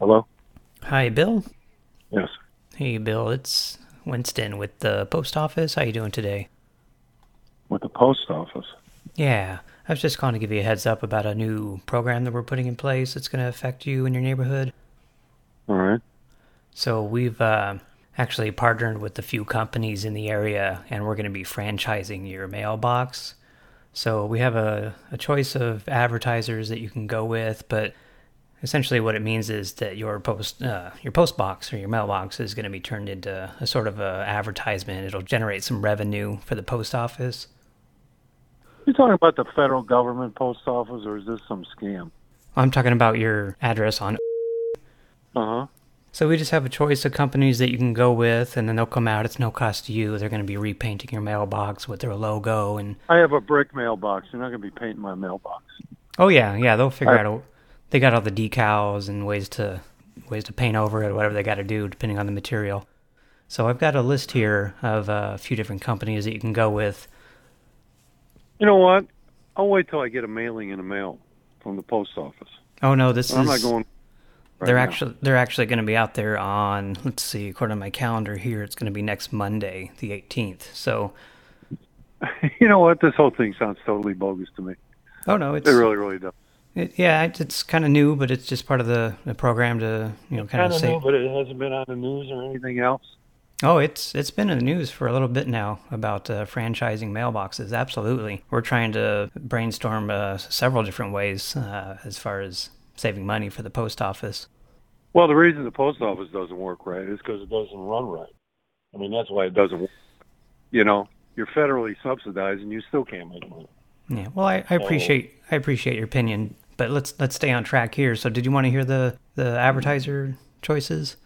Hello? Hi, Bill. Yes. Hey, Bill. It's Winston with the post office. How you doing today? With the post office. Yeah, I was just calling to give you a heads up about a new program that we're putting in place that's going to affect you in your neighborhood. All right. So we've uh, actually partnered with a few companies in the area, and we're going to be franchising your mailbox. So we have a, a choice of advertisers that you can go with, but essentially what it means is that your post uh, your post box or your mailbox is going to be turned into a sort of a advertisement. It'll generate some revenue for the post office. You talking about the federal government post office, or is this some scam? I'm talking about your address on. Uh huh. So we just have a choice of companies that you can go with, and then they'll come out. It's no cost to you. They're going to be repainting your mailbox with their logo and. I have a brick mailbox. You're not going to be painting my mailbox. Oh yeah, yeah. They'll figure I- out. A, they got all the decals and ways to ways to paint over it, whatever they got to do, depending on the material. So I've got a list here of uh, a few different companies that you can go with. You know what? I'll wait till I get a mailing in the mail from the post office. Oh no, this I'm is. not going. right they're now. actually they're actually going to be out there on. Let's see, according to my calendar here, it's going to be next Monday, the 18th. So, you know what? This whole thing sounds totally bogus to me. oh no, it's It really, really does. It, yeah, it's kind of new, but it's just part of the, the program to you know kind of say. new, but it hasn't been on the news or anything else. Oh, it's it's been in the news for a little bit now about uh, franchising mailboxes. Absolutely, we're trying to brainstorm uh, several different ways uh, as far as saving money for the post office. Well, the reason the post office doesn't work right is because it doesn't run right. I mean, that's why it doesn't work. You know, you're federally subsidized and you still can't make money. Yeah, well, I, I appreciate I appreciate your opinion, but let's let's stay on track here. So, did you want to hear the the advertiser choices?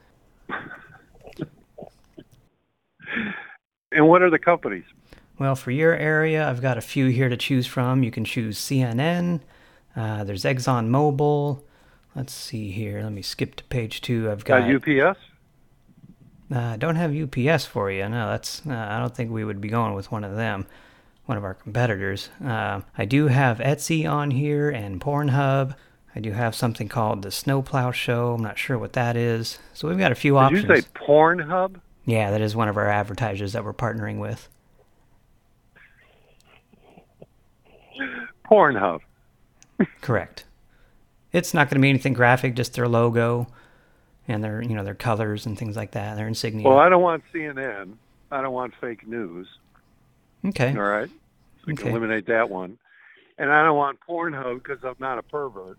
And what are the companies? Well, for your area, I've got a few here to choose from. You can choose CNN. Uh, there's Exxon Mobil. Let's see here. Let me skip to page two. I've got. Got UPS? Uh, I don't have UPS for you. No, that's. Uh, I don't think we would be going with one of them, one of our competitors. Uh, I do have Etsy on here and Pornhub. I do have something called the Snowplow Show. I'm not sure what that is. So we've got a few Did options. you say Pornhub? Yeah, that is one of our advertisers that we're partnering with. Pornhub. Correct. It's not going to be anything graphic, just their logo and their, you know, their colors and things like that. Their insignia. Well, I don't want CNN. I don't want fake news. Okay. All right. So we can eliminate that one. And I don't want Pornhub because I'm not a pervert.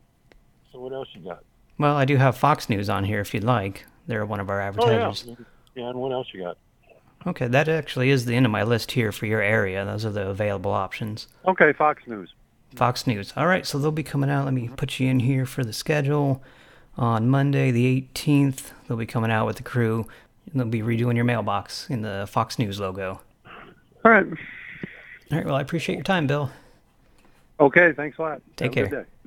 So what else you got? Well, I do have Fox News on here if you'd like. They're one of our advertisers. Oh, yeah. Yeah, and what else you got? Okay, that actually is the end of my list here for your area. Those are the available options. Okay, Fox News. Fox News. All right, so they'll be coming out. Let me put you in here for the schedule. On Monday, the 18th, they'll be coming out with the crew. And they'll be redoing your mailbox in the Fox News logo. All right. All right, well, I appreciate your time, Bill. Okay, thanks a lot. Take Have a care. good day.